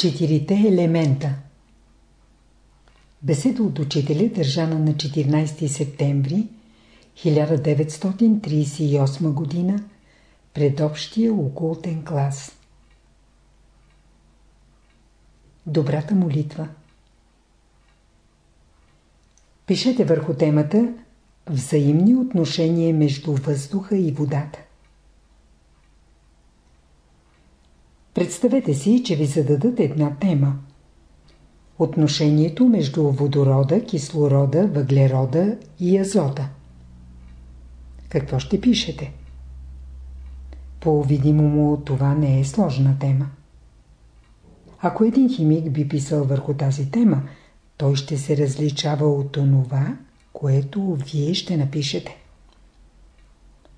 Четирите елемента Беседа от учителя държана на 14 септември 1938 г. пред общия окултен клас. Добрата молитва Пишете върху темата Взаимни отношения между въздуха и водата. Представете си, че ви зададат една тема. Отношението между водорода, кислорода, въглерода и азота. Какво ще пишете? По-видимо това не е сложна тема. Ако един химик би писал върху тази тема, той ще се различава от онова, което вие ще напишете.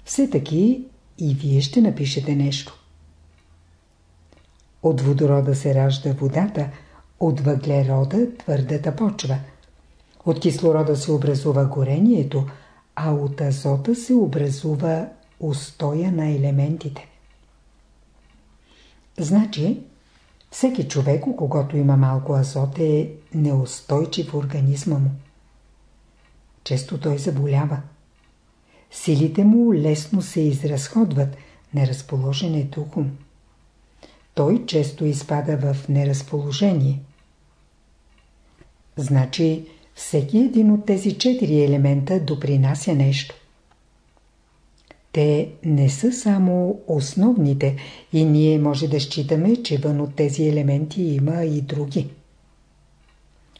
Все таки и вие ще напишете нещо. От водорода се ражда водата, от въглерода твърдата почва. От кислорода се образува горението, а от азота се образува устоя на елементите. Значи, всеки човек, у когото има малко азот, е неустойчив в организма му. Често той заболява. Силите му лесно се изразходват, неразположен е духом. Той често изпада в неразположение. Значи, всеки един от тези четири елемента допринася нещо. Те не са само основните и ние може да считаме, че вън от тези елементи има и други.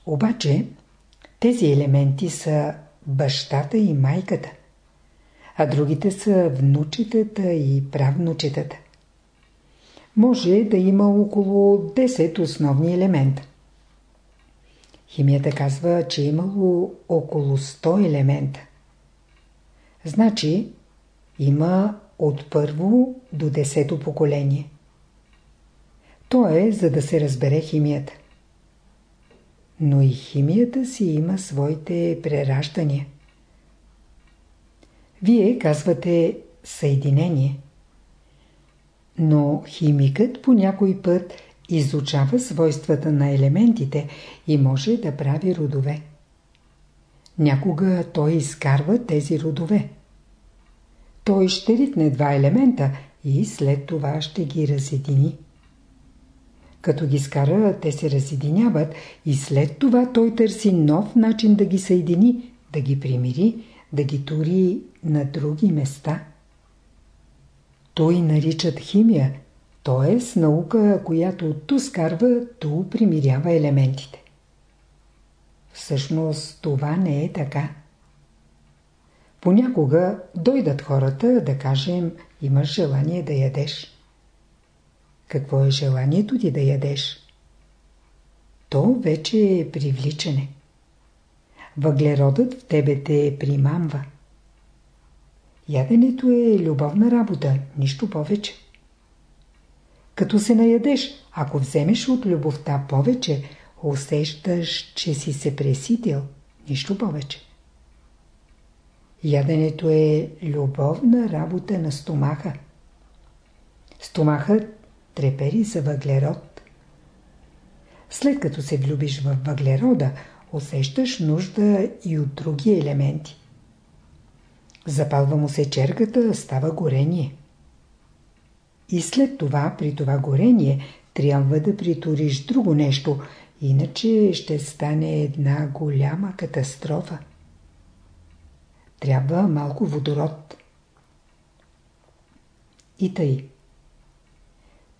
Обаче, тези елементи са бащата и майката, а другите са внучетата и правнучетата. Може да има около 10 основни елемента. Химията казва, че е имало около 100 елемента. Значи, има от първо до десето поколение. То е за да се разбере химията. Но и химията си има своите прераждания. Вие казвате съединение. Но химикът по някой път изучава свойствата на елементите и може да прави родове. Някога той изкарва тези родове. Той ще ритне два елемента и след това ще ги разедини. Като ги скара, те се разединяват и след това той търси нов начин да ги съедини, да ги примири, да ги тури на други места. Той наричат химия, т.е. наука, която ту скарва, ту примирява елементите. Всъщност това не е така. Понякога дойдат хората да кажем имаш желание да ядеш. Какво е желанието ти да ядеш? То вече е привличане. Въглеродът в тебе те примамва. Яденето е любовна работа, нищо повече. Като се наядеш, ако вземеш от любовта повече, усещаш, че си се преситил, нищо повече. Яденето е любовна работа на стомаха. Стомахът трепери за въглерод. След като се влюбиш в въглерода, усещаш нужда и от други елементи. Запалва му се черката, става горение. И след това, при това горение, трябва да притуриш друго нещо, иначе ще стане една голяма катастрофа. Трябва малко водород. И тъй.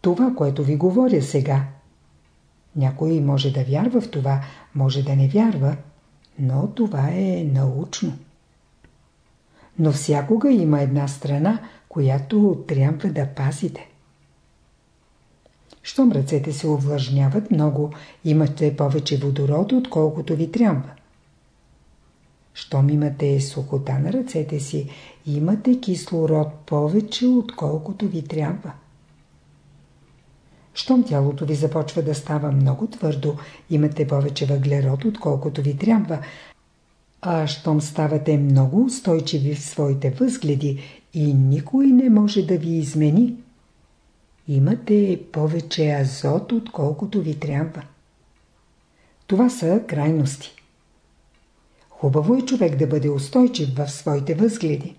Това, което ви говоря сега, някой може да вярва в това, може да не вярва, но това е научно. Но всякога има една страна, която трябва да пазите. Щом ръцете се увлажняват много, имате повече водород, отколкото ви трябва. Щом имате сухота на ръцете си, имате кислород повече, отколкото ви трябва. Щом тялото ви започва да става много твърдо, имате повече въглерод, отколкото ви трябва. А щом ставате много устойчиви в своите възгледи и никой не може да ви измени, имате повече азот, отколкото ви трябва. Това са крайности. Хубаво е човек да бъде устойчив в своите възгледи.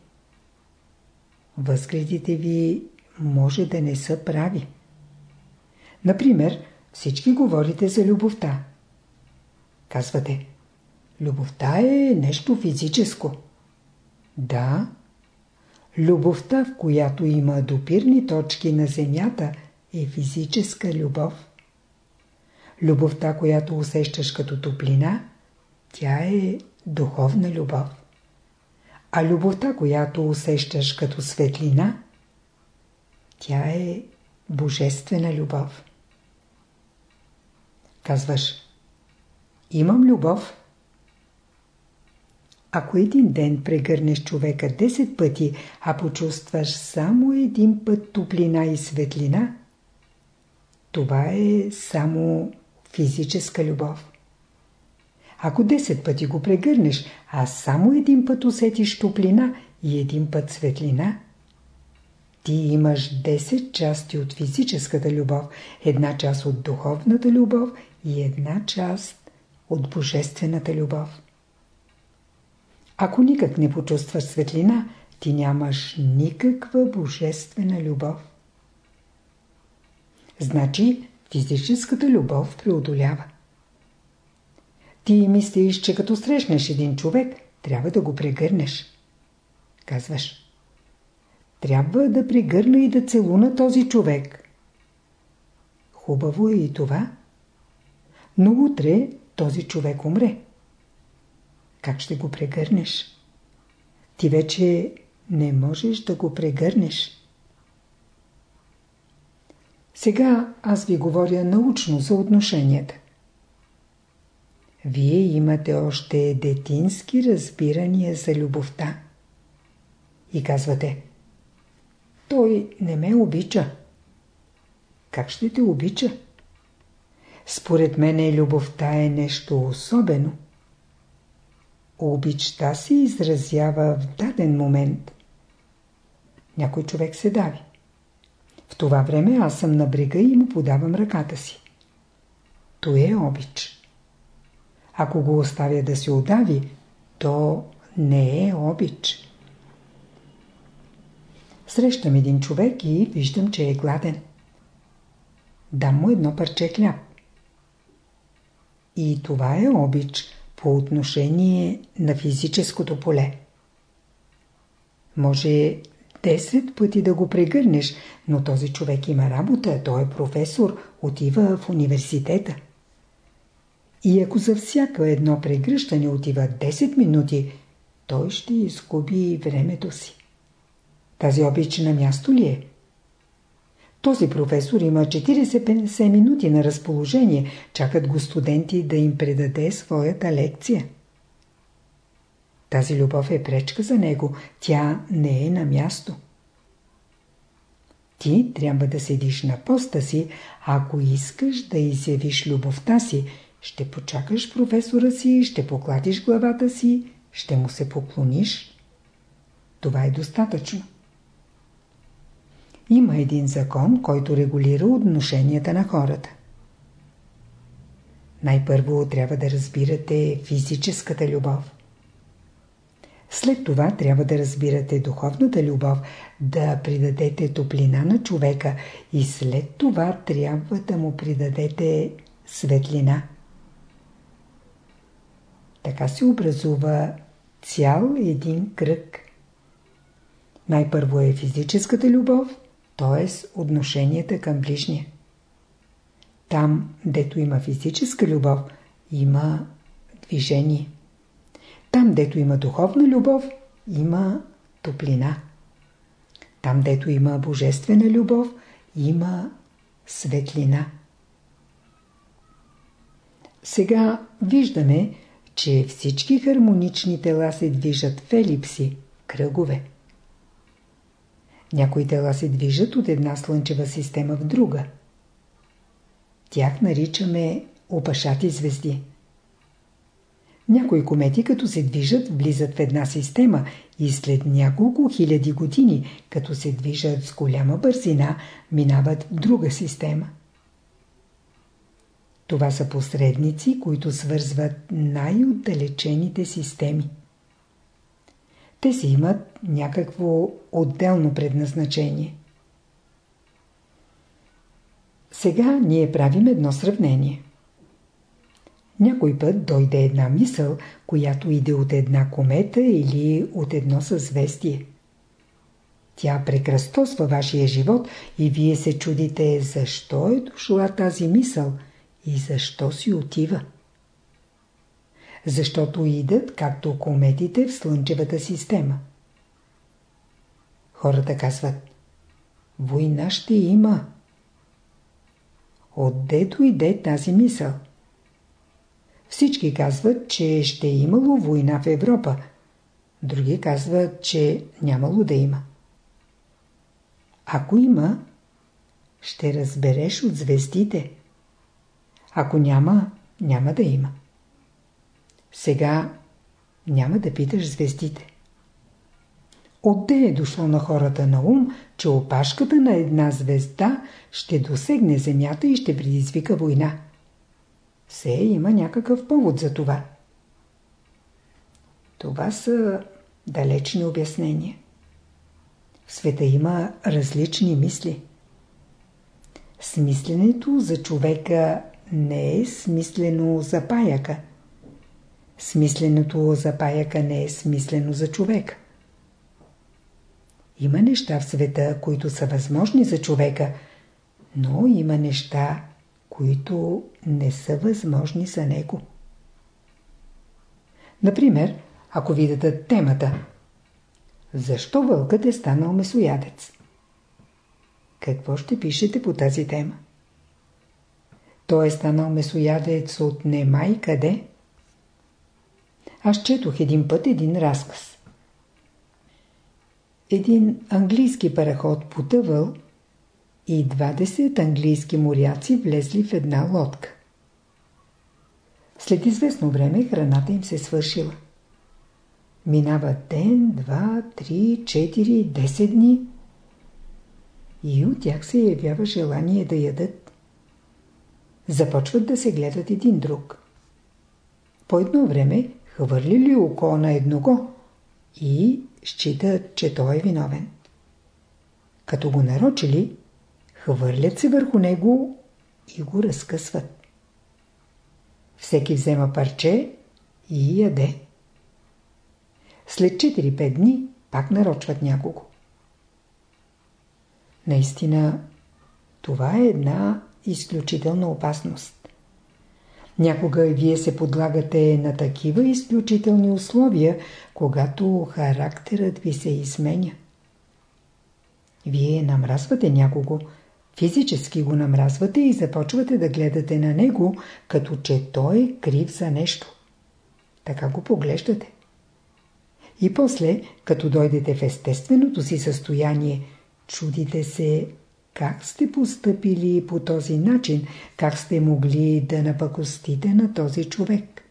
Възгледите ви може да не са прави. Например, всички говорите за любовта. Казвате, любовта е нещо физическо. Да, любовта, в която има допирни точки на земята, е физическа любов. Любовта, която усещаш като топлина, тя е духовна любов. А любовта, която усещаш като светлина, тя е божествена любов. Казваш, имам любов. Ако един ден прегърнеш човека 10 пъти, а почувстваш само един път топлина и светлина, това е само физическа любов. Ако 10 пъти го прегърнеш, а само един път усетиш топлина и един път светлина, ти имаш 10 части от физическата любов, една част от духовната любов и една част от божествената любов. Ако никак не почувстваш светлина, ти нямаш никаква божествена любов. Значи физическата любов преодолява. Ти мислиш, че като срещнеш един човек, трябва да го прегърнеш. Казваш. Трябва да прегърна и да целуна този човек. Хубаво е и това. Но утре този човек умре. Как ще го прегърнеш? Ти вече не можеш да го прегърнеш. Сега аз ви говоря научно за отношенията. Вие имате още детински разбирания за любовта. И казвате, той не ме обича. Как ще те обича? Според мен любовта е нещо особено. Обичта се изразява в даден момент. Някой човек се дави. В това време аз съм на брега и му подавам ръката си. То е обич. Ако го оставя да се удави, то не е обич. Срещам един човек и виждам, че е гладен. Дам му едно парче хляб. И това е обич по отношение на физическото поле. Може 10 пъти да го прегърнеш, но този човек има работа, той е професор, отива в университета. И ако за всяко едно прегръщане отива 10 минути, той ще изгуби времето си. Тази обич на място ли е? Този професор има 40-50 минути на разположение, чакат го студенти да им предаде своята лекция. Тази любов е пречка за него, тя не е на място. Ти трябва да седиш на поста си, ако искаш да изявиш любовта си, ще почакаш професора си, ще покладиш главата си, ще му се поклониш. Това е достатъчно. Има един закон, който регулира отношенията на хората. Най-първо трябва да разбирате физическата любов. След това трябва да разбирате духовната любов, да придадете топлина на човека и след това трябва да му придадете светлина. Така се образува цял един кръг. Най-първо е физическата любов, т.е. отношенията към ближния. Там, дето има физическа любов, има движение. Там, дето има духовна любов, има топлина. Там, дето има божествена любов, има светлина. Сега виждаме, че всички хармонични тела се движат в елипси, кръгове. Някои тела се движат от една слънчева система в друга. Тях наричаме опашати звезди. Някои комети, като се движат, влизат в една система и след няколко хиляди години, като се движат с голяма бързина, минават в друга система. Това са посредници, които свързват най-отдалечените системи. Те си имат някакво отделно предназначение. Сега ние правим едно сравнение. Някой път дойде една мисъл, която иде от една комета или от едно съзвестие. Тя прекръстосва вашия живот и вие се чудите защо е дошла тази мисъл и защо си отива. Защото идат както кометите в Слънчевата система. Хората казват Война ще има. Отде дойде тази мисъл? Всички казват, че ще е имало война в Европа. Други казват, че нямало да има. Ако има, ще разбереш от звездите. Ако няма, няма да има. Сега няма да питаш звездите. Отде е дошло на хората на ум, че опашката на една звезда ще досегне Земята и ще предизвика война. Все има някакъв повод за това. Това са далечни обяснения. В света има различни мисли. Смисленето за човека не е смислено за паяка. Смисленото за паяка не е смислено за човека. Има неща в света, които са възможни за човека, но има неща, които не са възможни за него. Например, ако ви дадат темата Защо вълкът е станал месоядец? Какво ще пишете по тази тема? Той е станал месоядец от нема и къде? Аз четох един път един разказ. Един английски параход потъвал и 20 английски моряци влезли в една лодка. След известно време храната им се свършила. Минава ден, два, три, четири, десет дни и от тях се явява желание да ядат. Започват да се гледат един друг. По едно време хвърлили око на едного и считат, че той е виновен. Като го нарочили, хвърлят се върху него и го разкъсват. Всеки взема парче и яде. След 4-5 дни пак нарочват някого. Наистина, това е една изключителна опасност. Някога вие се подлагате на такива изключителни условия, когато характерът ви се изменя. Вие намразвате някого, Физически го намразвате и започвате да гледате на него, като че той е крив за нещо. Така го поглеждате. И после, като дойдете в естественото си състояние, чудите се как сте поступили по този начин, как сте могли да напакостите на този човек.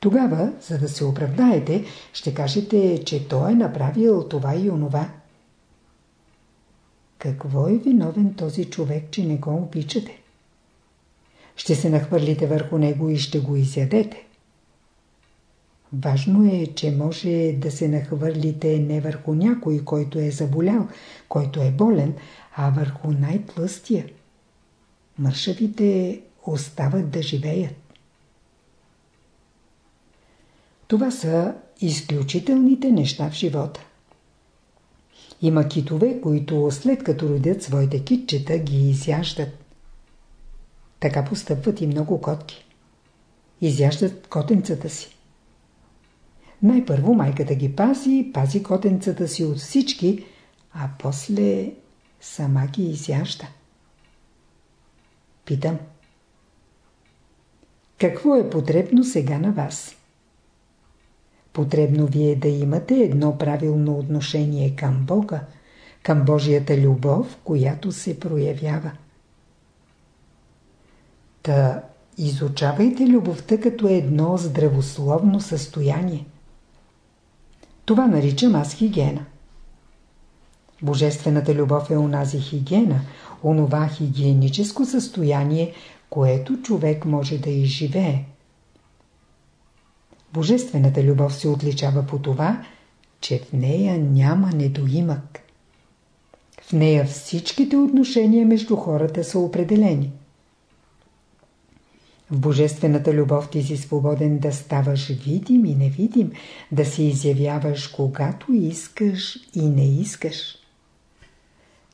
Тогава, за да се оправдаете, ще кажете, че той е направил това и онова. Какво е виновен този човек, че не го обичате? Ще се нахвърлите върху него и ще го изядете. Важно е, че може да се нахвърлите не върху някой, който е заболял, който е болен, а върху най-тлъстия. Мършавите остават да живеят. Това са изключителните неща в живота. Има китове, които след като родят своите китчета, ги изяждат. Така постъпват и много котки. Изяждат котенцата си. Най-първо майката ги пази, пази котенцата си от всички, а после сама ги изяжда. Питам. Какво е потребно сега на вас? Потребно ви е да имате едно правилно отношение към Бога, към Божията любов, която се проявява. Та изучавайте любовта като едно здравословно състояние. Това наричам аз хигиена. Божествената любов е онази хигиена, онова хигиеническо състояние, което човек може да изживее. Божествената любов се отличава по това, че в нея няма недоимък. В нея всичките отношения между хората са определени. В Божествената любов ти си свободен да ставаш видим и невидим, да се изявяваш когато искаш и не искаш.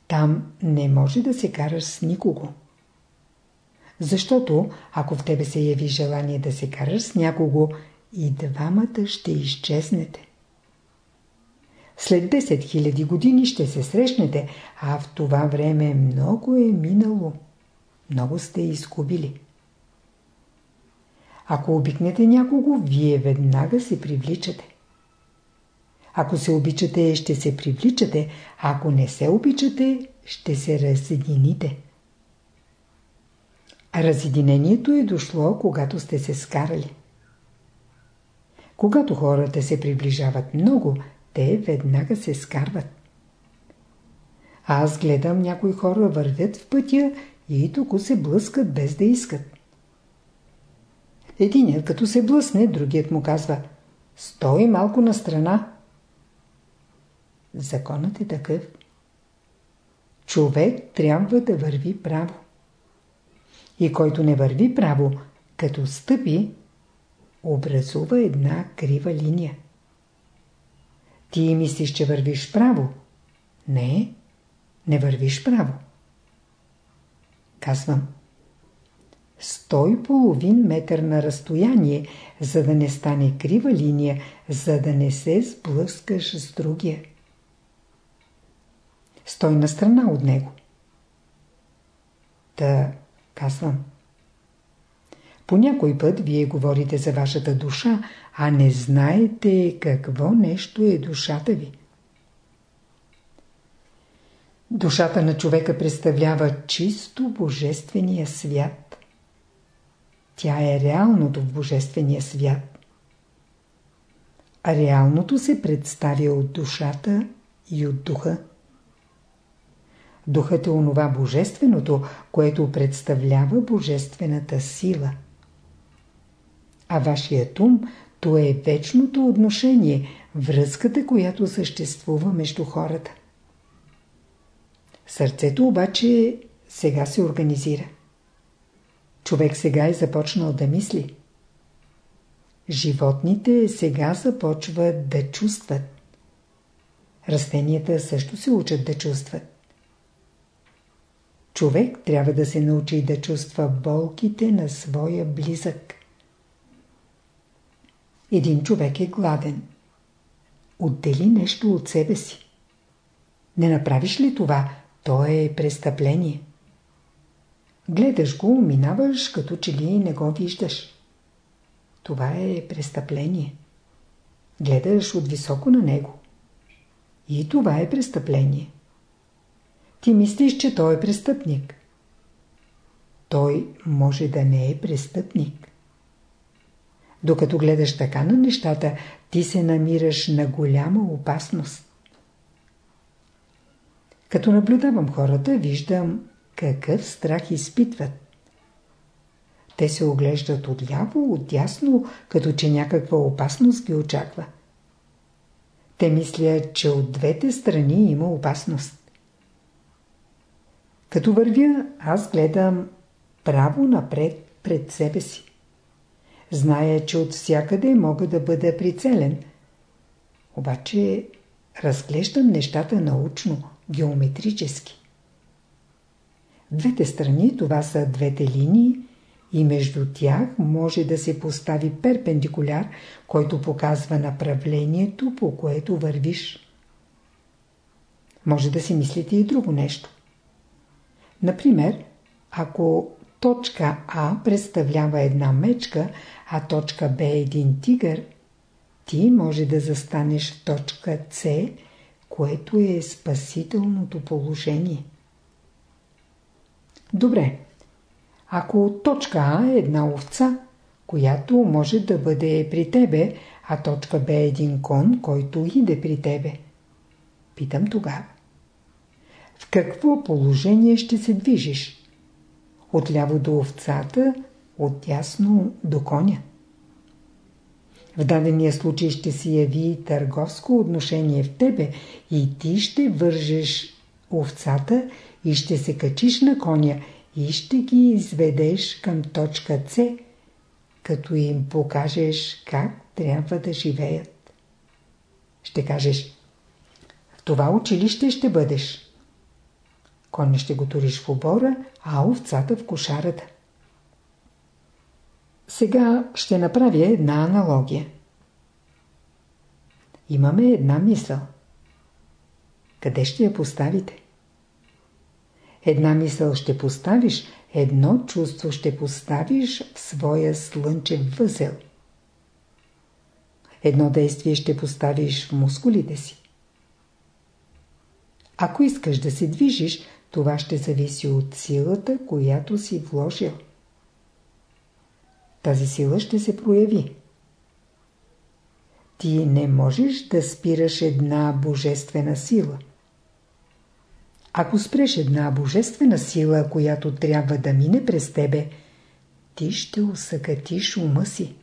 Там не може да се караш с никого. Защото, ако в тебе се яви желание да се караш с някого, и двамата ще изчезнете. След 10 000 години ще се срещнете, а в това време много е минало. Много сте изгубили. Ако обикнете някого, вие веднага се привличате. Ако се обичате, ще се привличате, ако не се обичате, ще се разедините. Разединението е дошло, когато сте се скарали. Когато хората се приближават много, те веднага се скарват. Аз гледам някои хора вървят в пътя и тук се блъскат без да искат. Единият като се блъсне, другият му казва «Стой малко на страна». Законът е такъв. Човек трябва да върви право. И който не върви право, като стъпи, образува една крива линия. Ти мислиш, че вървиш право. Не, не вървиш право. Казвам. Стой половин метър на разстояние, за да не стане крива линия, за да не се сблъскаш с другия. Стой на страна от него. Та, казвам. По някой път вие говорите за вашата душа, а не знаете какво нещо е душата ви. Душата на човека представлява чисто божествения свят. Тя е реалното в божествения свят. А реалното се представя от душата и от духа. Духът е онова божественото, което представлява божествената сила – а вашият ум, то е вечното отношение, връзката, която съществува между хората. Сърцето обаче сега се организира. Човек сега е започнал да мисли. Животните сега започват да чувстват. Растенията също се учат да чувстват. Човек трябва да се научи да чувства болките на своя близък. Един човек е гладен. Отдели нещо от себе си. Не направиш ли това, то е престъпление. Гледаш го, минаваш, като че ли не го виждаш. Това е престъпление. Гледаш от високо на него. И това е престъпление. Ти мислиш, че той е престъпник. Той може да не е престъпник. Докато гледаш така на нещата, ти се намираш на голяма опасност. Като наблюдавам хората, виждам какъв страх изпитват. Те се оглеждат отляво, отдясно, като че някаква опасност ги очаква. Те мислят, че от двете страни има опасност. Като вървя, аз гледам право напред пред себе си. Зная, че от всякъде мога да бъда прицелен. Обаче разглеждам нещата научно, геометрически. Двете страни това са двете линии и между тях може да се постави перпендикуляр, който показва направлението, по което вървиш. Може да си мислите и друго нещо. Например, ако точка А представлява една мечка, а точка Б е един тигър, ти може да застанеш в точка С, което е спасителното положение. Добре. Ако точка А е една овца, която може да бъде при тебе, а точка Б е един кон, който иде при тебе. Питам тогава. В какво положение ще се движиш? Отляво до овцата, отясно до коня. В дадения случай ще се яви търговско отношение в тебе и ти ще вържеш овцата и ще се качиш на коня и ще ги изведеш към точка С, като им покажеш как трябва да живеят. Ще кажеш, в това училище ще бъдеш. Коня ще го туриш в обора, а овцата в кошарата. Сега ще направя една аналогия. Имаме една мисъл. Къде ще я поставите? Една мисъл ще поставиш, едно чувство ще поставиш в своя слънчев възел. Едно действие ще поставиш в мускулите си. Ако искаш да се движиш, това ще зависи от силата, която си вложил. Тази сила ще се прояви. Ти не можеш да спираш една божествена сила. Ако спреш една божествена сила, която трябва да мине през тебе, ти ще усъкатиш ума си.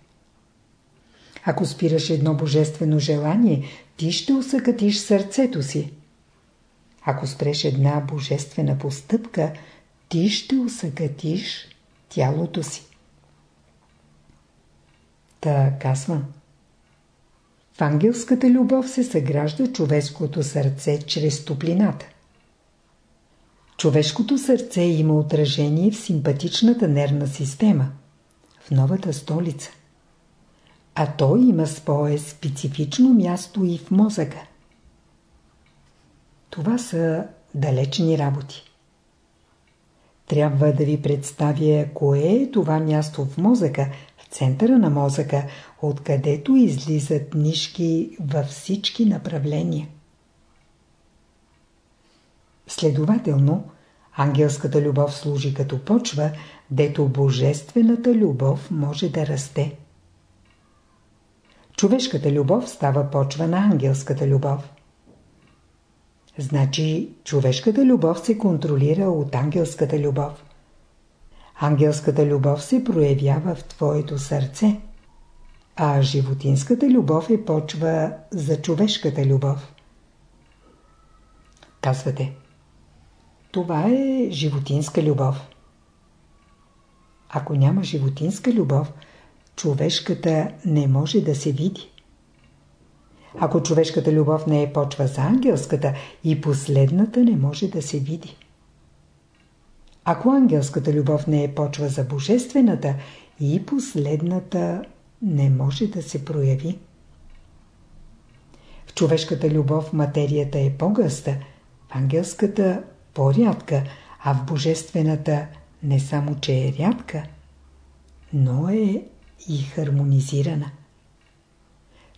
Ако спираш едно божествено желание, ти ще усъкатиш сърцето си. Ако спреш една божествена постъпка, ти ще усъкатиш тялото си. Та казвам. В ангелската любов се съгражда човешкото сърце чрез топлината. Човешкото сърце има отражение в симпатичната нервна система, в новата столица. А то има свое специфично място и в мозъка. Това са далечни работи. Трябва да ви представя кое е това място в мозъка, в центъра на мозъка, откъдето излизат нишки във всички направления. Следователно, ангелската любов служи като почва, дето божествената любов може да расте. Човешката любов става почва на ангелската любов. Значи човешката любов се контролира от ангелската любов. Ангелската любов се проявява в твоето сърце, а животинската любов е почва за човешката любов. Казвате, това е животинска любов. Ако няма животинска любов, човешката не може да се види. Ако човешката любов не е почва за ангелската, и последната не може да се види. Ако ангелската любов не е почва за божествената, и последната не може да се прояви. В човешката любов материята е по-гъста, в ангелската по-рядка, а в божествената не само, че е рядка, но е и хармонизирана.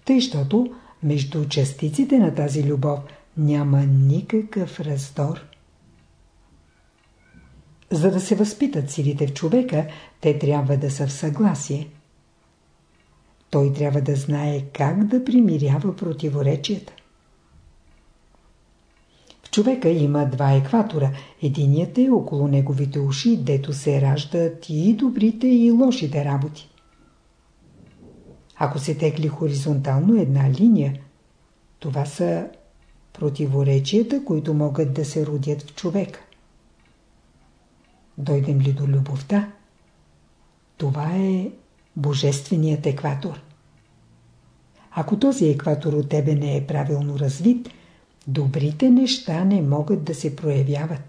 Тъй, щото между частиците на тази любов няма никакъв раздор. За да се възпитат силите в човека, те трябва да са в съгласие. Той трябва да знае как да примирява противоречията. Човека има два екватора. Единият е около неговите уши, дето се раждат и добрите и лошите работи. Ако се тегли хоризонтално една линия, това са противоречията, които могат да се родят в човека. Дойдем ли до любовта? Това е божественият екватор. Ако този екватор от тебе не е правилно развит, добрите неща не могат да се проявяват.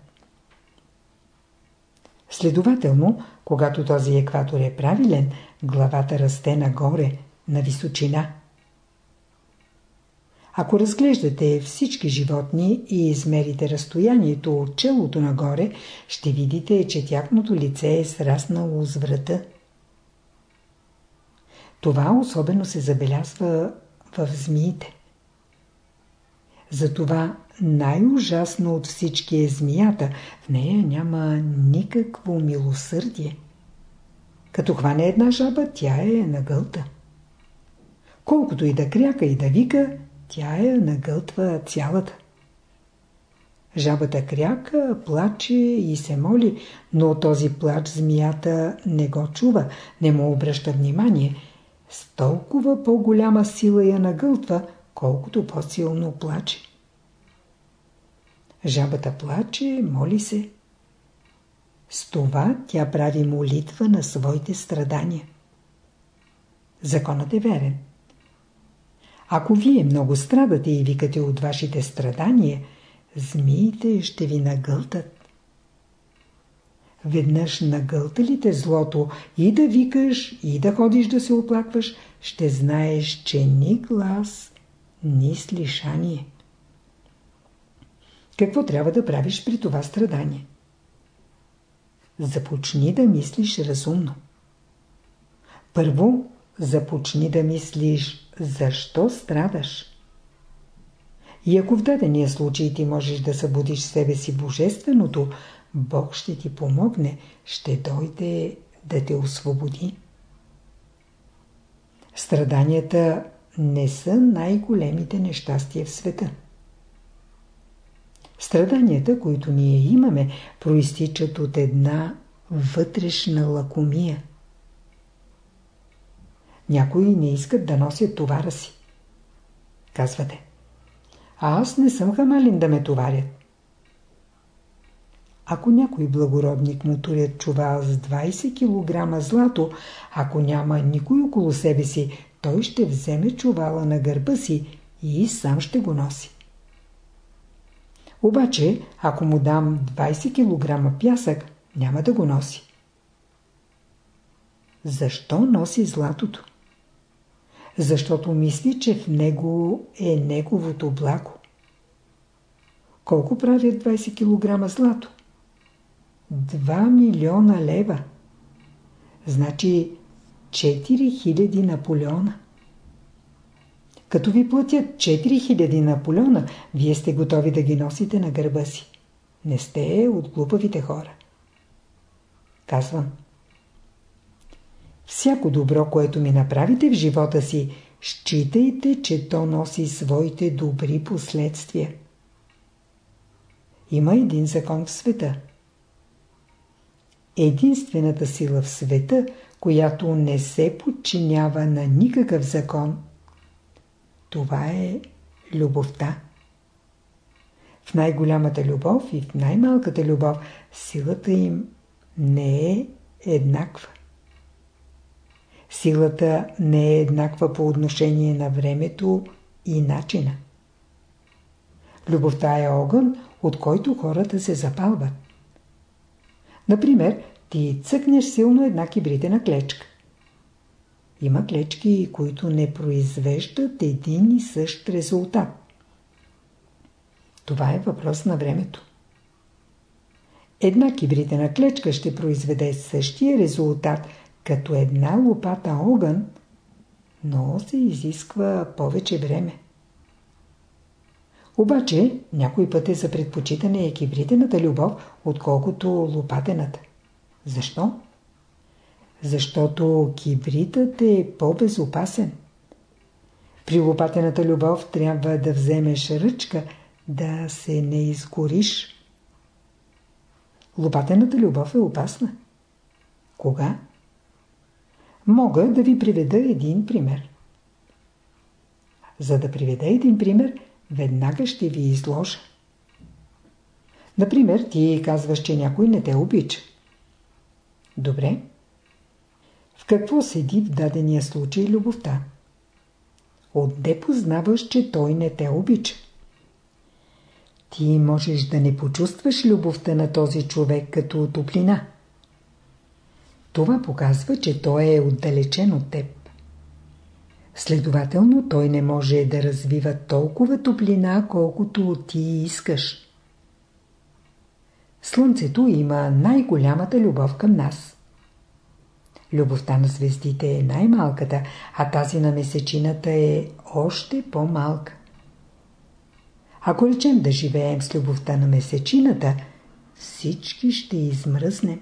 Следователно, когато този екватор е правилен, главата расте нагоре, на височина. Ако разглеждате всички животни и измерите разстоянието от челото нагоре, ще видите, че тяхното лице е сраснало с врата. Това особено се забелязва в змиите. Затова най-ужасно от всички е змията. В нея няма никакво милосърдие. Като хване една жаба, тя е нагълта. Колкото и да кряка и да вика, тя я нагълтва цялата. Жабата кряка, плаче и се моли, но този плач змията не го чува, не му обръща внимание. С толкова по-голяма сила я нагълтва, колкото по-силно плаче. Жабата плаче, моли се. С това тя прави молитва на своите страдания. Законът е верен. Ако вие много страдате и викате от вашите страдания, змиите ще ви нагълтат. Веднъж нагълталите злото и да викаш, и да ходиш да се оплакваш, ще знаеш, че ни глас, ни слишание. Какво трябва да правиш при това страдание? Започни да мислиш разумно. Първо, започни да мислиш защо страдаш. И ако в дадения случай ти можеш да събудиш себе си божественото, Бог ще ти помогне, ще дойде да те освободи. Страданията не са най-големите нещастия в света. Страданията, които ние имаме, проистичат от една вътрешна лакомия. Някои не искат да носят товара си. Казвате, а аз не съм хамалин да ме товарят. Ако някой благородник му турят чувал с 20 кг злато, ако няма никой около себе си, той ще вземе чувала на гърба си и сам ще го носи. Обаче, ако му дам 20 кг пясък, няма да го носи. Защо носи златото? Защото мисли, че в него е неговото благо. Колко правят 20 кг злато? 2 милиона лева. Значи 4000 Наполеона. Като ви платят 4000 Наполеона, вие сте готови да ги носите на гърба си. Не сте от глупавите хора. Казвам. Всяко добро, което ми направите в живота си, считайте, че то носи своите добри последствия. Има един закон в света. Единствената сила в света, която не се подчинява на никакъв закон, това е любовта. В най-голямата любов и в най-малката любов силата им не е еднаква. Силата не е еднаква по отношение на времето и начина. Любовта е огън, от който хората се запалват. Например, ти цъкнеш силно една кибритена клечка. Има клечки, които не произвеждат един и същ резултат. Това е въпрос на времето. Една кибритена клечка ще произведе същия резултат като една лопата огън, но се изисква повече време. Обаче някой път е за предпочитане е кибритената любов, отколкото лопатената. Защо? Защото кибритът е по-безопасен. При лопатената любов трябва да вземеш ръчка, да се не изгориш. Лопатената любов е опасна. Кога? Мога да ви приведа един пример. За да приведа един пример, веднага ще ви изложа. Например, ти казваш, че някой не те обича. Добре. В какво седи в дадения случай любовта? Отде познаваш, че той не те обича? Ти можеш да не почувстваш любовта на този човек като топлина. Това показва, че той е отдалечен от теб. Следователно, той не може да развива толкова топлина, колкото ти искаш. Слънцето има най-голямата любов към нас. Любовта на звездите е най-малката, а тази на месечината е още по-малка. Ако речем да живеем с любовта на месечината, всички ще измръзнем.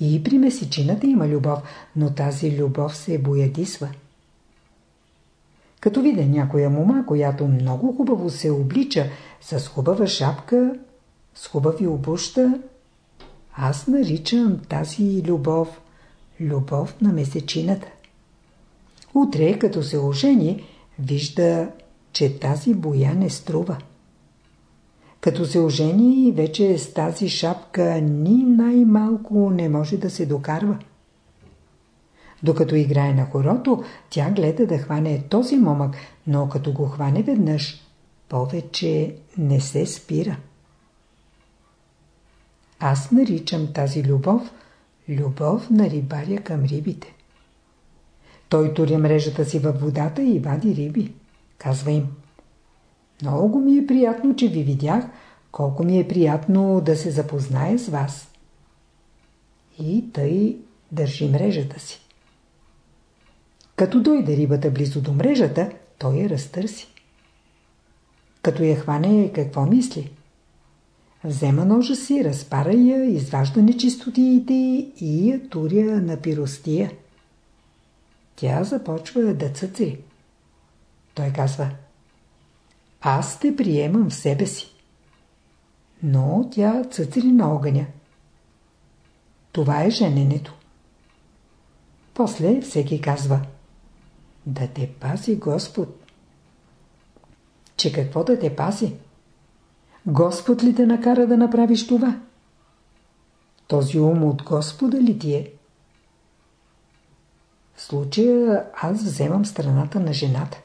И при месечината има любов, но тази любов се боядисва. Като видя някоя мома, която много хубаво се облича, с хубава шапка, с хубави обуща, аз наричам тази любов любов на месечината. Утре, като се ожени, вижда, че тази боя не струва. Като се ожени, вече с тази шапка ни най-малко не може да се докарва. Докато играе на хорото, тя гледа да хване този момък, но като го хване веднъж, повече не се спира. Аз наричам тази любов любов на рибаря към рибите. Той туря мрежата си във водата и вади риби. Казва им. Много ми е приятно, че ви видях, колко ми е приятно да се запозная с вас. И тъй държи мрежата си. Като дойде рибата близо до мрежата, той я разтърси. Като я хване, какво мисли? Взема ножа си, разпара я, изважда нечистотиите и я туря на пиростия. Тя започва да цъци. Той казва Аз те приемам в себе си. Но тя цъци на огъня. Това е жененето. После всеки казва Да те пази Господ. Че какво да те пази? Господ ли те накара да направиш това? Този ум от Господа ли ти е? В случая аз вземам страната на жената.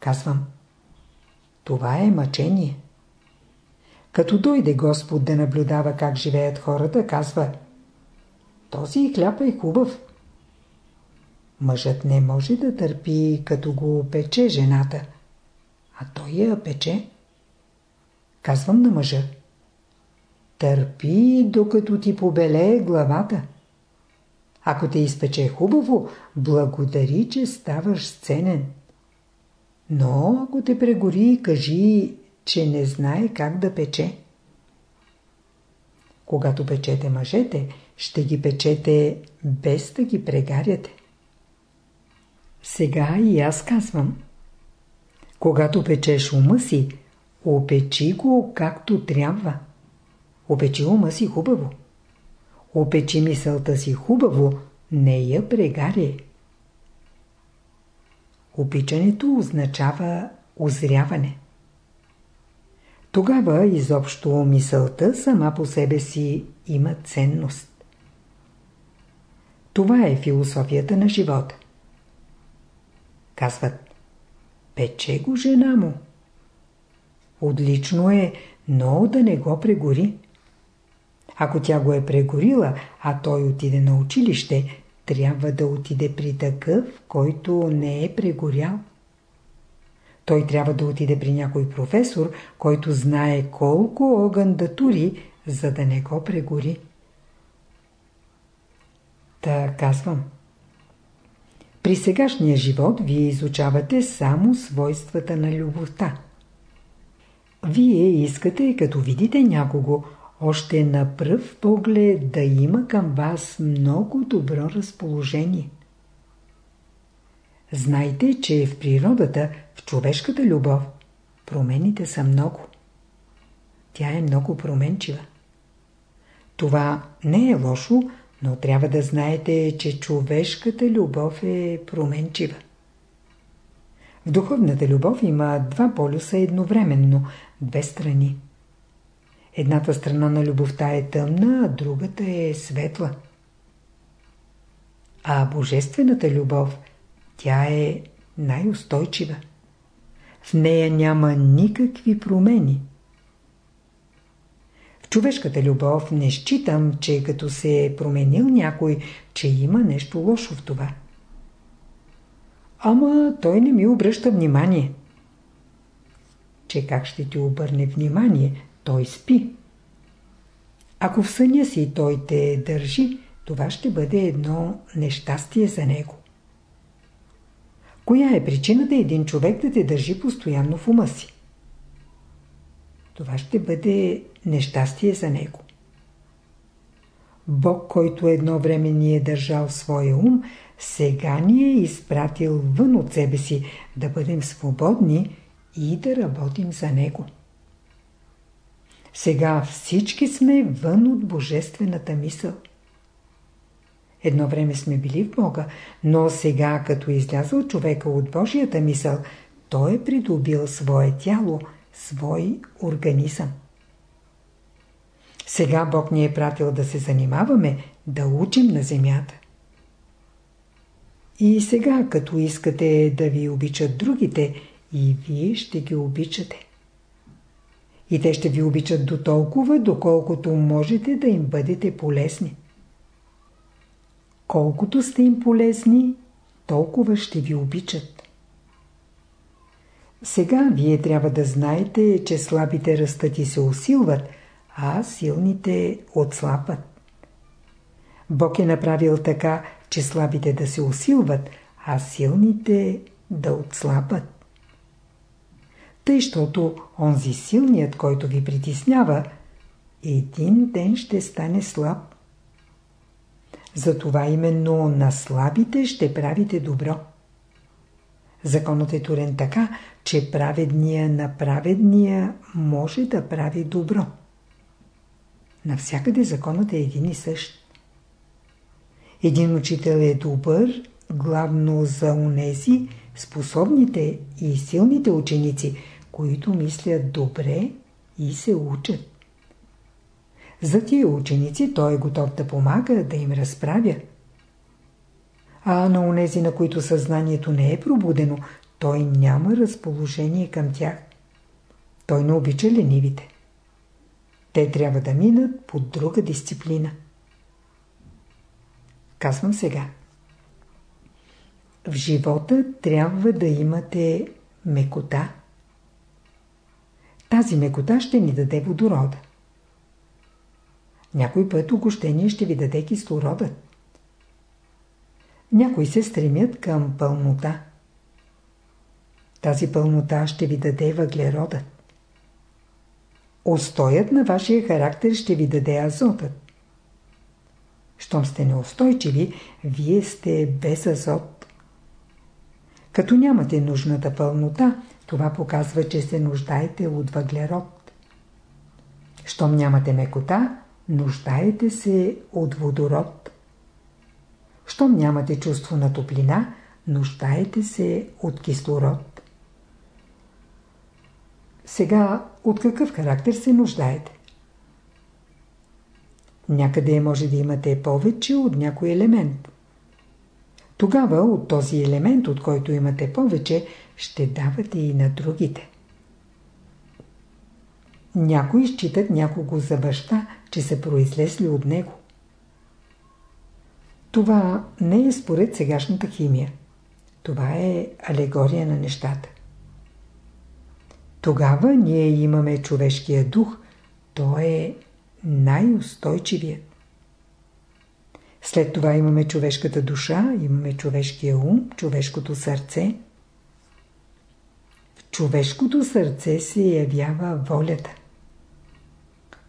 Казвам, това е мъчение. Като дойде Господ да наблюдава как живеят хората, казва, този хляб е хубав. Мъжът не може да търпи, като го пече жената, а той я пече. Казвам на мъжа. Търпи, докато ти побелее главата. Ако те изпече хубаво, благодари, че ставаш ценен. Но ако те прегори, кажи, че не знае как да пече. Когато печете мъжете, ще ги печете без да ги прегаряте. Сега и аз казвам. Когато печеш ума си, Опечи го както трябва. Опечи ума си хубаво. Опечи мисълта си хубаво, не я прегаре. Опичането означава озряване. Тогава изобщо мисълта сама по себе си има ценност. Това е философията на живота. Казват, пече го жена му. Отлично е, но да не го прегори. Ако тя го е прегорила, а той отиде на училище, трябва да отиде при такъв, който не е прегорял. Той трябва да отиде при някой професор, който знае колко огън да тури, за да не го прегори. Та казвам. При сегашния живот вие изучавате само свойствата на любовта. Вие искате, като видите някого, още на пръв поглед да има към вас много добро разположение. Знайте, че в природата, в човешката любов, промените са много. Тя е много променчива. Това не е лошо, но трябва да знаете, че човешката любов е променчива. В духовната любов има два полюса едновременно, две страни. Едната страна на любовта е тъмна, а другата е светла. А божествената любов, тя е най-устойчива. В нея няма никакви промени. В човешката любов не считам, че като се е променил някой, че има нещо лошо в това. Ама той не ми обръща внимание. Че как ще ти обърне внимание, той спи. Ако в съня си той те държи, това ще бъде едно нещастие за него. Коя е причината един човек да те държи постоянно в ума си? Това ще бъде нещастие за него. Бог, който едно време ни е държал своя ум, сега ни е изпратил вън от себе си да бъдем свободни и да работим за Него. Сега всички сме вън от Божествената мисъл. Едно време сме били в Бога, но сега, като е излязъл човека от Божията мисъл, той е придобил свое тяло, свой организъм. Сега Бог ни е пратил да се занимаваме, да учим на земята. И сега, като искате да ви обичат другите, и вие ще ги обичате. И те ще ви обичат до толкова, доколкото можете да им бъдете полезни. Колкото сте им полезни, толкова ще ви обичат. Сега вие трябва да знаете, че слабите растат и се усилват, а силните отслабват. Бог е направил така, че слабите да се усилват, а силните да отслабват. Тъй, щото онзи силният, който ви притеснява, един ден ще стане слаб. Затова именно на слабите ще правите добро. Законът е турен така, че праведния на праведния може да прави добро. Навсякъде законът е един и същ. Един учител е добър, главно за унези, способните и силните ученици, които мислят добре и се учат. За тия ученици той е готов да помага, да им разправя. А на унези, на които съзнанието не е пробудено, той няма разположение към тях. Той не обича ленивите. Те трябва да минат по друга дисциплина. Казвам сега. В живота трябва да имате мекота. Тази мекота ще ни даде водорода. Някой път огощение ще ви даде кислородът. Някои се стремят към пълнота. Тази пълнота ще ви даде въглеродът. Устоят на вашия характер ще ви даде азотът. Щом сте неустойчиви, вие сте без азот. Като нямате нужната пълнота, това показва, че се нуждаете от въглерод. Щом нямате мекота, нуждаете се от водород. Щом нямате чувство на топлина, нуждаете се от кислород. Сега, от какъв характер се нуждаете? Някъде може да имате повече от някой елемент. Тогава от този елемент, от който имате повече, ще давате и на другите. Някои считат някого за баща, че са произлезли от него. Това не е според сегашната химия. Това е алегория на нещата. Тогава ние имаме човешкия дух. Той е най-устойчивият. След това имаме човешката душа, имаме човешкия ум, човешкото сърце. В човешкото сърце се явява волята.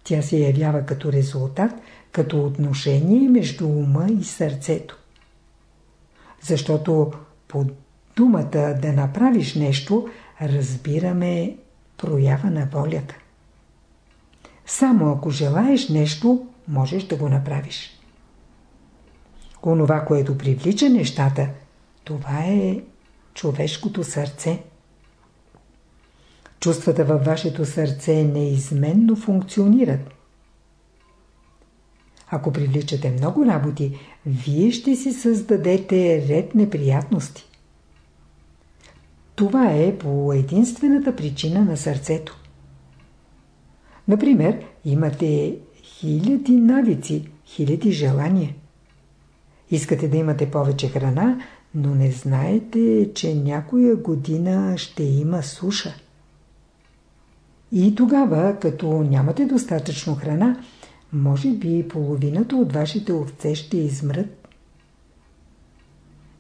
Тя се явява като резултат, като отношение между ума и сърцето. Защото под думата да направиш нещо, разбираме проява на волята. Само ако желаеш нещо, можеш да го направиш. Онова, което привлича нещата, това е човешкото сърце. Чувствата във вашето сърце неизменно функционират. Ако привличате много работи, вие ще си създадете ред неприятности. Това е по единствената причина на сърцето. Например, имате хиляди навици, хиляди желания. Искате да имате повече храна, но не знаете, че някоя година ще има суша. И тогава, като нямате достатъчно храна, може би половината от вашите овце ще измрат.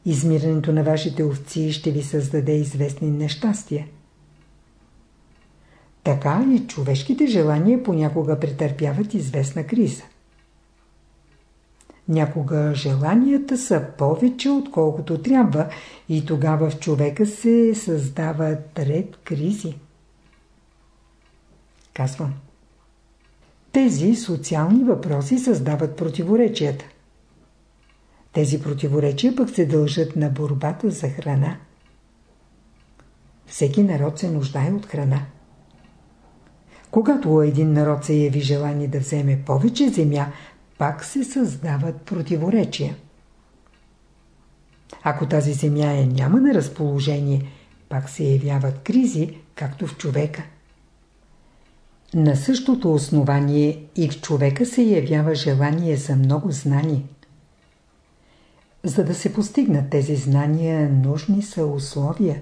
Измирането на вашите овци ще ви създаде известни нещастия. Така и човешките желания понякога претърпяват известна криза. Някога желанията са повече отколкото трябва и тогава в човека се създават ред кризи. Казвам. Тези социални въпроси създават противоречията. Тези противоречия пък се дължат на борбата за храна. Всеки народ се нуждае от храна. Когато един народ се яви желание да вземе повече земя, пак се създават противоречия. Ако тази земя е няма на разположение, пак се явяват кризи, както в човека. На същото основание и в човека се явява желание за много знания. За да се постигнат тези знания, нужни са условия.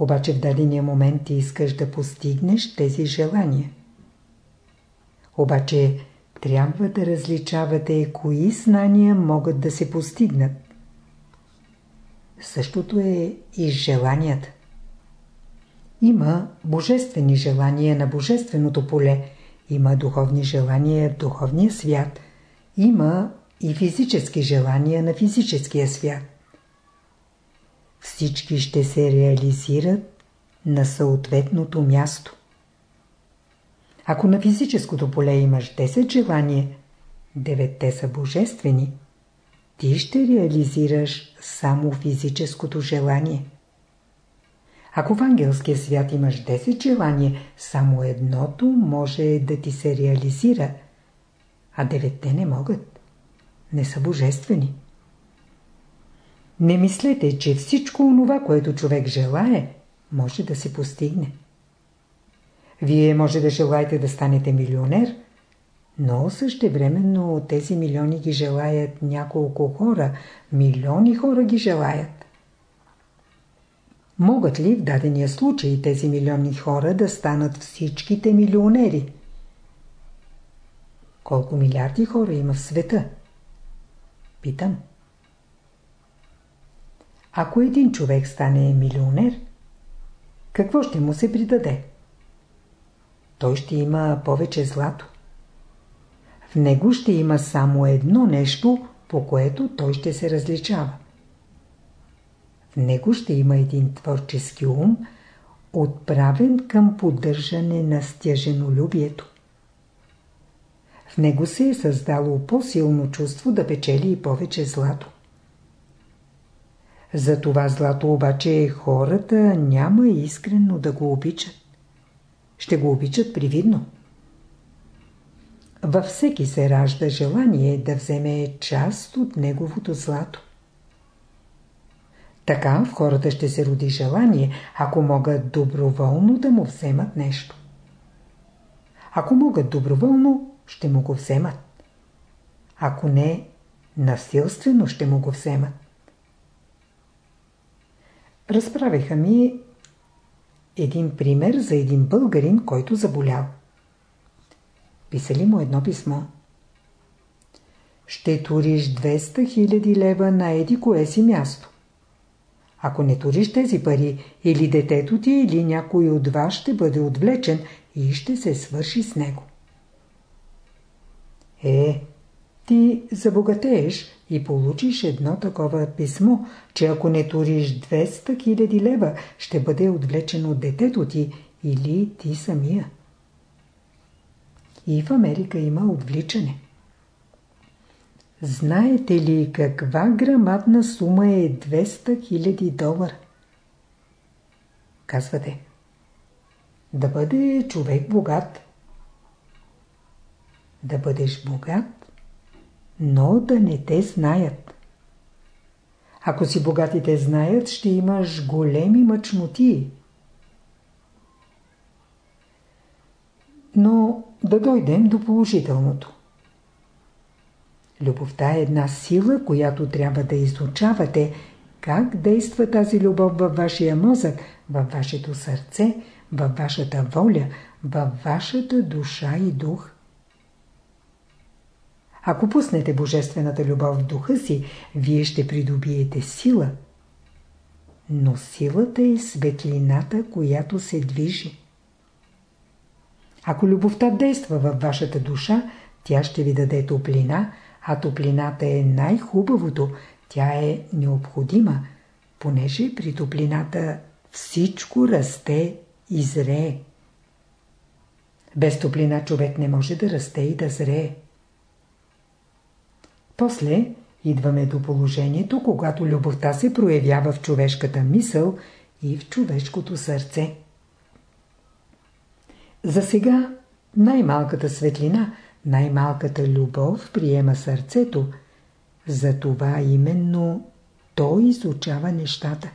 Обаче в дадения момент ти искаш да постигнеш тези желания. Обаче трябва да различавате кои знания могат да се постигнат. Същото е и с желанията. Има божествени желания на божественото поле, има духовни желания в духовния свят, има и физически желания на физическия свят. Всички ще се реализират на съответното място. Ако на физическото поле имаш 10 желания, 9 са божествени, ти ще реализираш само физическото желание. Ако в ангелския свят имаш 10 желания, само едното може да ти се реализира, а деветте не могат. Не са божествени. Не мислете, че всичко онова, което човек желае, може да се постигне. Вие може да желаете да станете милионер, но същевременно тези милиони ги желаят няколко хора, милиони хора ги желаят. Могат ли в дадения случай тези милиони хора да станат всичките милионери? Колко милиарди хора има в света? Питам. Ако един човек стане милионер, какво ще му се придаде? Той ще има повече злато. В него ще има само едно нещо, по което той ще се различава. В него ще има един творчески ум, отправен към поддържане на стяженолюбието. В него се е създало по-силно чувство да печели и повече злато. За това злато обаче хората няма искрено да го обичат. Ще го обичат привидно. Във всеки се ражда желание да вземе част от неговото злато. Така в хората ще се роди желание, ако могат доброволно да му вземат нещо. Ако могат доброволно, ще му го вземат. Ако не, насилствено ще му го вземат. Разправиха ми един пример за един българин, който заболял. Писали му едно писмо. Ще туриш 200 000 лева на еди кое си място. Ако не туриш тези пари, или детето ти, или някой от вас ще бъде отвлечен и ще се свърши с него. Е, ти забогатееш и получиш едно такова писмо, че ако не туриш 200 000 лева, ще бъде отвлечен от детето ти или ти самия. И в Америка има отвличане. Знаете ли каква грамадна сума е 200 000 долара? Казвате. Да бъде човек богат. Да бъдеш богат, но да не те знаят. Ако си богатите знаят, ще имаш големи мъчноти. Но да дойдем до положителното. Любовта е една сила, която трябва да изучавате как действа тази любов във вашия мозък, във вашето сърце, във вашата воля, във вашата душа и дух. Ако пуснете божествената любов в духа си, вие ще придобиете сила. Но силата е светлината, която се движи. Ако любовта действа във вашата душа, тя ще ви даде топлина, а топлината е най-хубавото, тя е необходима, понеже при топлината всичко расте и зрее. Без топлина човек не може да расте и да зрее. После идваме до положението, когато любовта се проявява в човешката мисъл и в човешкото сърце. За сега най-малката светлина, най-малката любов приема сърцето, за това именно той изучава нещата.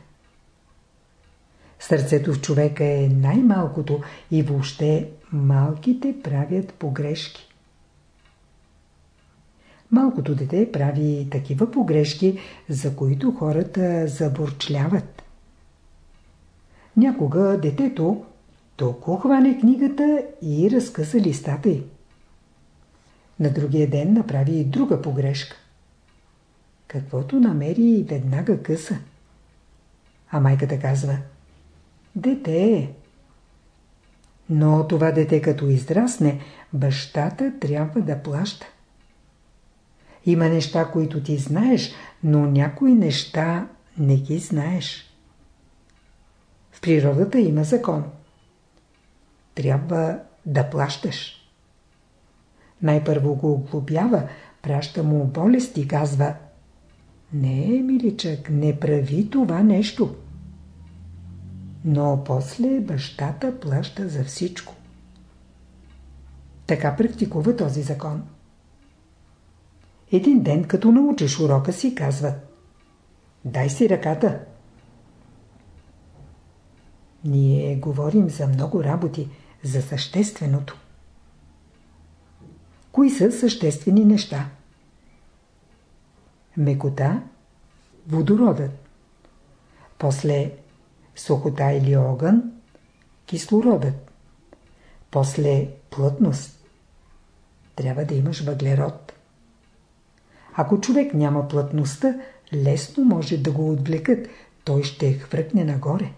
Сърцето в човека е най-малкото и въобще малките правят погрешки. Малкото дете прави такива погрешки, за които хората заборчляват. Някога детето толкова хване книгата и разкъса листата й. На другия ден направи и друга погрешка. Каквото намери веднага къса. А майката казва Дете Но това дете като израсне, бащата трябва да плаща. Има неща, които ти знаеш, но някои неща не ги знаеш. В природата има закон. Трябва да плащаш. Най-първо го оглобява, праща му болест и казва Не, миличък, не прави това нещо. Но после бащата плаща за всичко. Така практикува този закон. Един ден, като научиш урока си, казват Дай си ръката. Ние говорим за много работи, за същественото. Кои са съществени неща? Мекота, водородът. После сухота или огън, кислородът. После плътност. Трябва да имаш въглерод. Ако човек няма плътността, лесно може да го отвлекат, той ще хвъркне нагоре.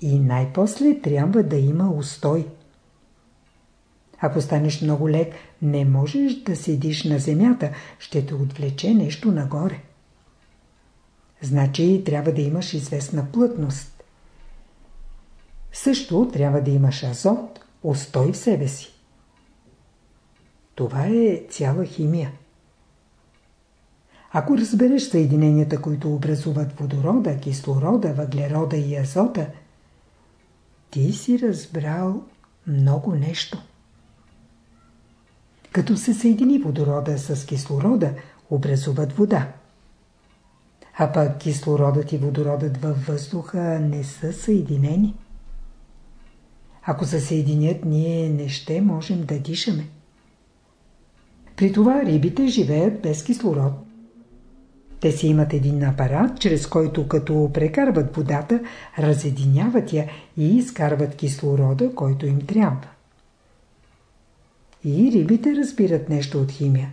И най-после трябва да има устой. Ако станеш много лек, не можеш да седиш на земята, ще те отвлече нещо нагоре. Значи трябва да имаш известна плътност. Също трябва да имаш азот, устой в себе си. Това е цяла химия. Ако разбереш съединенията, които образуват водорода, кислорода, въглерода и азота, ти си разбрал много нещо. Като се съедини водорода с кислорода, образуват вода. А пък кислородът и водородът във въздуха не са съединени. Ако се съединят, ние не ще можем да дишаме. При това рибите живеят без кислород. Те си имат един апарат, чрез който като прекарват водата, разединяват я и изкарват кислорода, който им трябва. И рибите разбират нещо от химия.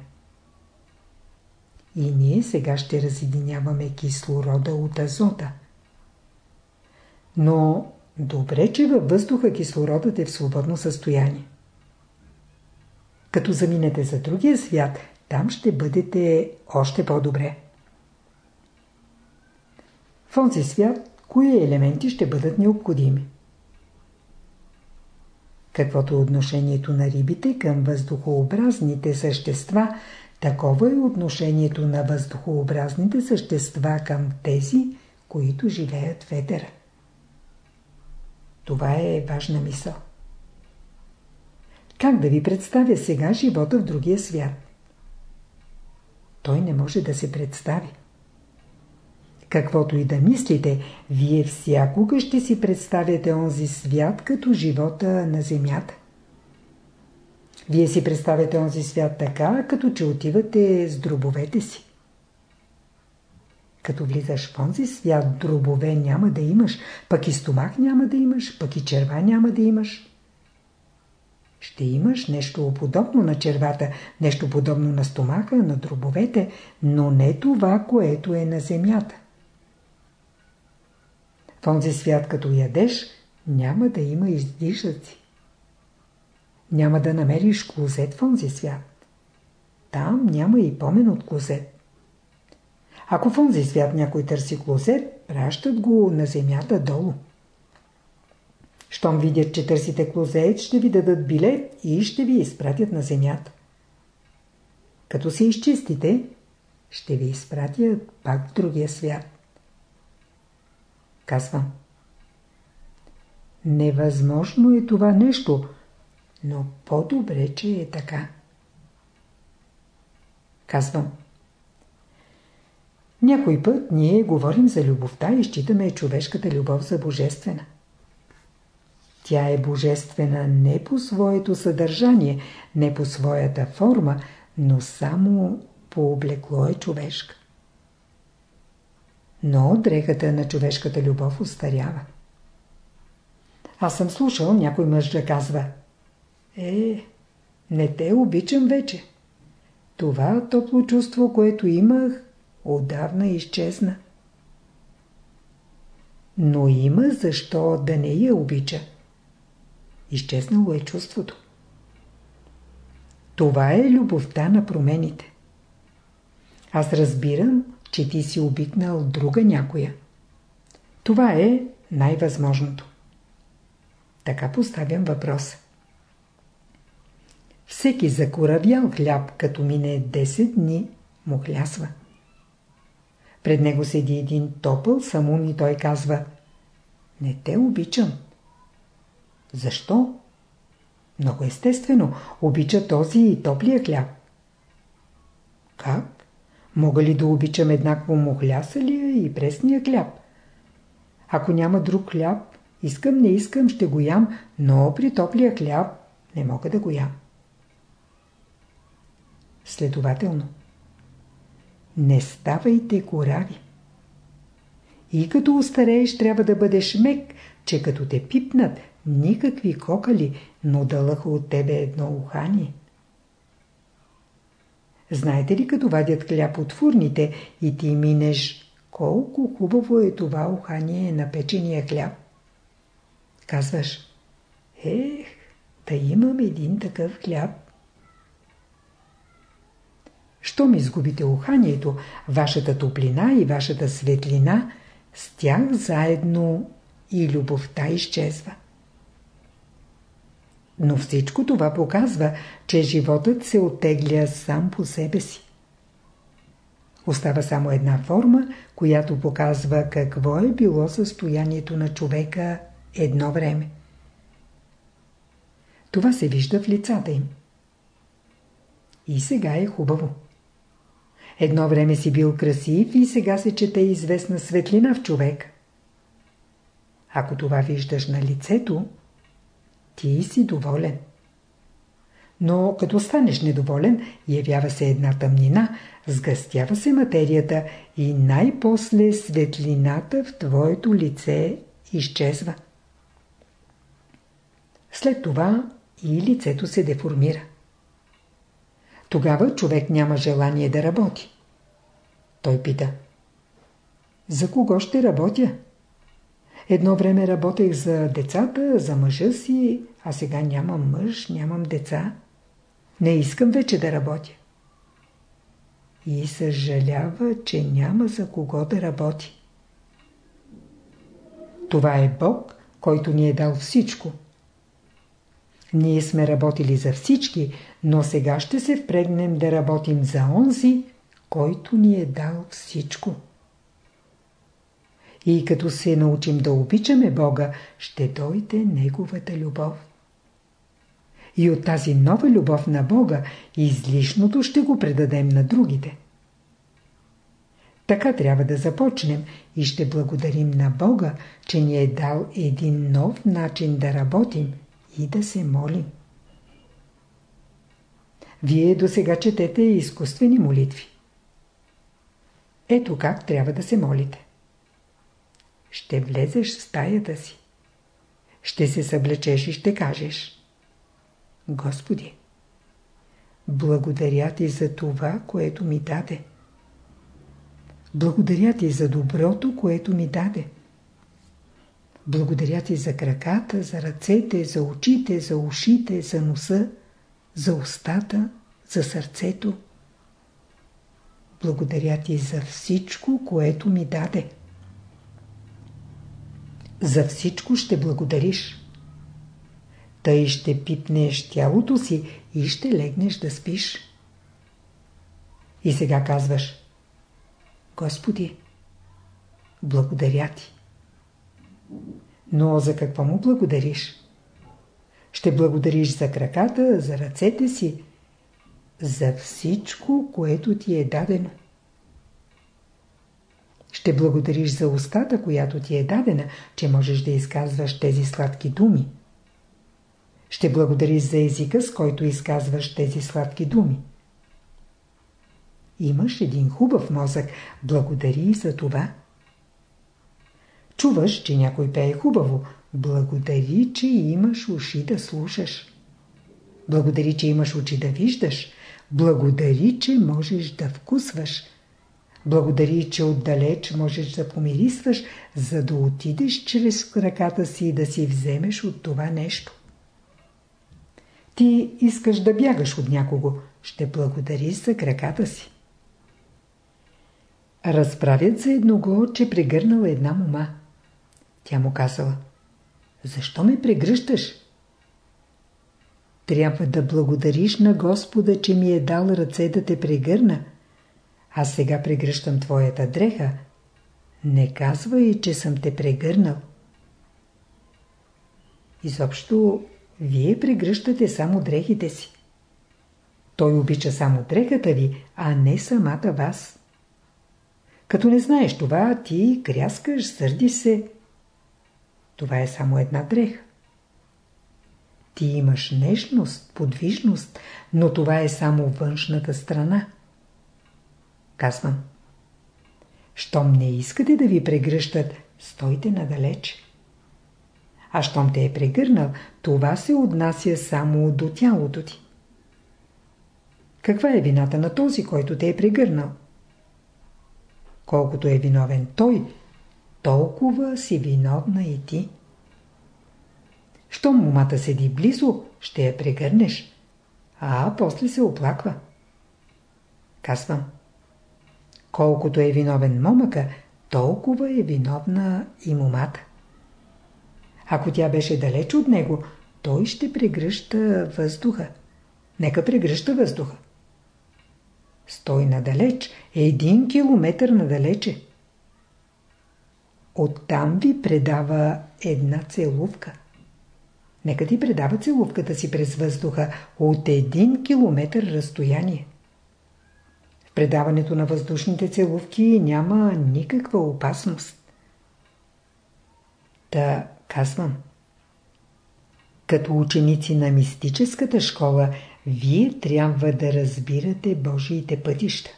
И ние сега ще разединяваме кислорода от азота. Но добре, че във въздуха кислородът е в свободно състояние. Като заминете за другия свят, там ще бъдете още по-добре. В онзи свят, кои елементи ще бъдат необходими? Каквото е отношението на рибите към въздухообразните същества, такова е отношението на въздухообразните същества към тези, които живеят в етера. Това е важна мисъл. Как да ви представя сега живота в другия свят? Той не може да се представи. Каквото и да мислите, вие всякога ще си представяте онзи свят като живота на земята. Вие си представяте онзи свят така, като че отивате с дробовете си. Като влизаш в онзи свят, дробове няма да имаш, пък и стомах няма да имаш, пък и черва няма да имаш. Ще имаш нещо подобно на червата, нещо подобно на стомаха, на дробовете, но не това, което е на земята. В онзи свят, като ядеш, няма да има издишъци. Няма да намериш клозет в онзи свят. там няма и помен от клозет. Ако в онзи свят някой търси клозет, пращат го на земята долу. Щом видят, че търсите клозет, ще ви дадат билет и ще ви изпратят на земята. Като се изчистите, ще ви изпратят пак в другия свят. Казвам. Невъзможно е това нещо, но по-добре, че е така. Казвам. Някой път ние говорим за любовта и считаме човешката любов за божествена. Тя е божествена не по своето съдържание, не по своята форма, но само по облекло е човешка. Но дрехата на човешката любов устарява. Аз съм слушал някой мъж да казва Е, не те обичам вече. Това топло чувство, което имах, отдавна изчезна. Но има защо да не я обича. Изчезнало е чувството. Това е любовта на промените. Аз разбирам, че ти си обикнал друга някоя. Това е най-възможното. Така поставям въпроса. Всеки закоравял хляб, като мине 10 дни, му хлясва. Пред него седи един топъл самун и той казва Не те обичам. Защо? Много естествено. Обича този и топлия хляб. Как? Мога ли да обичам еднакво мухлясалия и пресния хляб? Ако няма друг хляб, искам, не искам, ще го ям, но при топлия хляб не мога да го ям. Следователно, не ставайте корави. И като устарееш, трябва да бъдеш мек, че като те пипнат, никакви кокали, но да лъха от тебе едно ухание. Знаете ли, като вадят хляб от фурните и ти минеш, колко хубаво е това ухание на печения хляб? Казваш, ех, да имам един такъв хляб. Щом изгубите уханието, вашата топлина и вашата светлина, с тях заедно и любовта изчезва. Но всичко това показва, че животът се отегля сам по себе си. Остава само една форма, която показва какво е било състоянието на човека едно време. Това се вижда в лицата им. И сега е хубаво. Едно време си бил красив и сега се чете известна светлина в човек. Ако това виждаш на лицето, ти си доволен. Но като станеш недоволен, явява се една тъмнина, сгъстява се материята и най-после светлината в твоето лице изчезва. След това и лицето се деформира. Тогава човек няма желание да работи. Той пита. За кого ще работя? Едно време работех за децата, за мъжа си, а сега нямам мъж, нямам деца. Не искам вече да работя. И съжалява, че няма за кого да работи. Това е Бог, който ни е дал всичко. Ние сме работили за всички, но сега ще се впрегнем да работим за онзи, който ни е дал всичко. И като се научим да обичаме Бога, ще дойде Неговата любов. И от тази нова любов на Бога, излишното ще го предадем на другите. Така трябва да започнем и ще благодарим на Бога, че ни е дал един нов начин да работим и да се молим. Вие до сега четете изкуствени молитви. Ето как трябва да се молите. Ще влезеш в стаята си. Ще се съблечеш и ще кажеш Господи, благодаря ти за това, което ми даде. Благодаря ти за доброто, което ми даде. Благодаря ти за краката, за ръцете, за очите, за ушите, за носа, за устата, за сърцето, благодаря ти за всичко, което ми даде. За всичко ще благодариш. Тъй ще пипнеш тялото си и ще легнеш да спиш. И сега казваш Господи, благодаря ти. Но за какво му благодариш? Ще благодариш за краката, за ръцете си, за всичко, което ти е дадено. Ще благодариш за устата, която ти е дадена, че можеш да изказваш тези сладки думи. Ще благодариш за езика, с който изказваш тези сладки думи. Имаш един хубав мозък, благодари за това. Чуваш, че някой пее хубаво, благодари, че имаш уши да слушаш. Благодари, че имаш очи да виждаш. Благодари, че можеш да вкусваш. Благодари, че отдалеч можеш да помирисваш, за да отидеш чрез ръката си и да си вземеш от това нещо. Ти искаш да бягаш от някого, ще благодариш за краката си. Разправят за едного, че прегърнала една мома. Тя му казала, защо ме прегръщаш? Трябва да благодариш на Господа, че ми е дал ръце да те прегърна. Аз сега прегръщам твоята дреха. Не казвай, че съм те прегърнал. Изобщо, вие прегръщате само дрехите си. Той обича само дрехата ви, а не самата вас. Като не знаеш това, ти кряскаш, сърди се. Това е само една дреха. Ти имаш нежност, подвижност, но това е само външната страна. Казвам. Щом не искате да ви прегръщат, стойте надалеч. А щом те е прегърнал, това се отнася само до тялото ти. Каква е вината на този, който те е прегърнал? Колкото е виновен той, толкова си виновна и ти. Щом момата седи близо, ще я прегърнеш, а после се оплаква. Казвам. Колкото е виновен момъка, толкова е виновна и момата. Ако тя беше далеч от него, той ще прегръща въздуха. Нека прегръща въздуха. Стой надалеч, един километър надалече. Оттам ви предава една целувка. Нека ти предава целувката си през въздуха от един километър разстояние. Предаването на въздушните целувки няма никаква опасност. Та казвам. Като ученици на мистическата школа, вие трябва да разбирате Божиите пътища.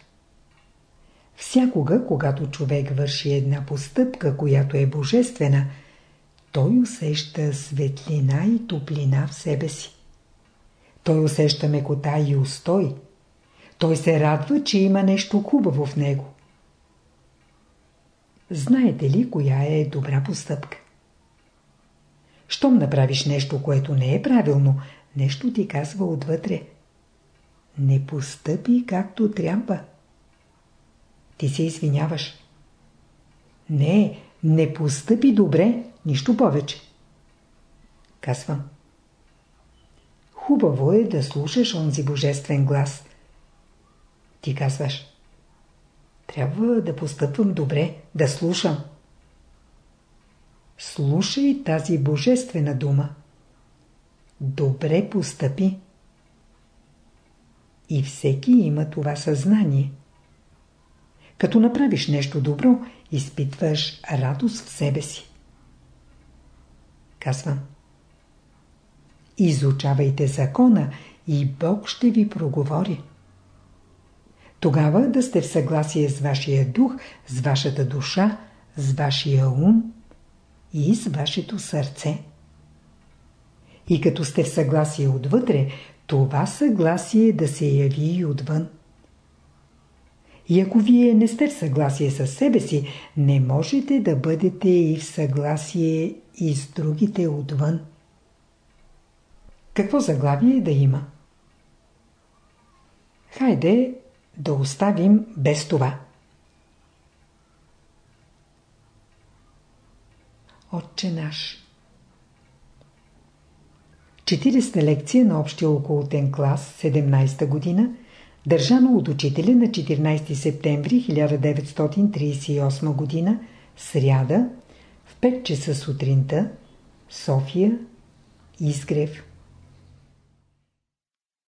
Всякога, когато човек върши една постъпка, която е божествена – той усеща светлина и топлина в себе си. Той усеща мекота и устой. Той се радва, че има нещо хубаво в него. Знаете ли, коя е добра постъпка? Щом направиш нещо, което не е правилно, нещо ти казва отвътре. Не постъпи както трябва. Ти се извиняваш. Не, не постъпи добре, Нищо повече. Казвам. Хубаво е да слушаш онзи божествен глас. Ти казваш. Трябва да постъпвам добре, да слушам. Слушай тази божествена дума. Добре постъпи. И всеки има това съзнание. Като направиш нещо добро, изпитваш радост в себе си. Казвам. Изучавайте закона и Бог ще ви проговори. Тогава да сте в съгласие с вашия дух, с вашата душа, с вашия ум и с вашето сърце. И като сте в съгласие отвътре, това съгласие да се яви и отвън. И ако вие не сте в съгласие с себе си, не можете да бъдете и в съгласие и с другите отвън. Какво заглавие да има? Хайде, да оставим без това. Отче наш 40-та лекция на общия околотен клас, 17-та година, държана от учителя на 14 септември 1938 година, сряда, в 5 часа сутринта, София, Изгрев,